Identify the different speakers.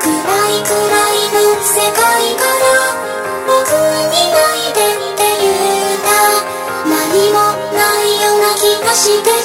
Speaker 1: 暗いくらいの世界から僕に泣いてって言うた。何もないような気がして。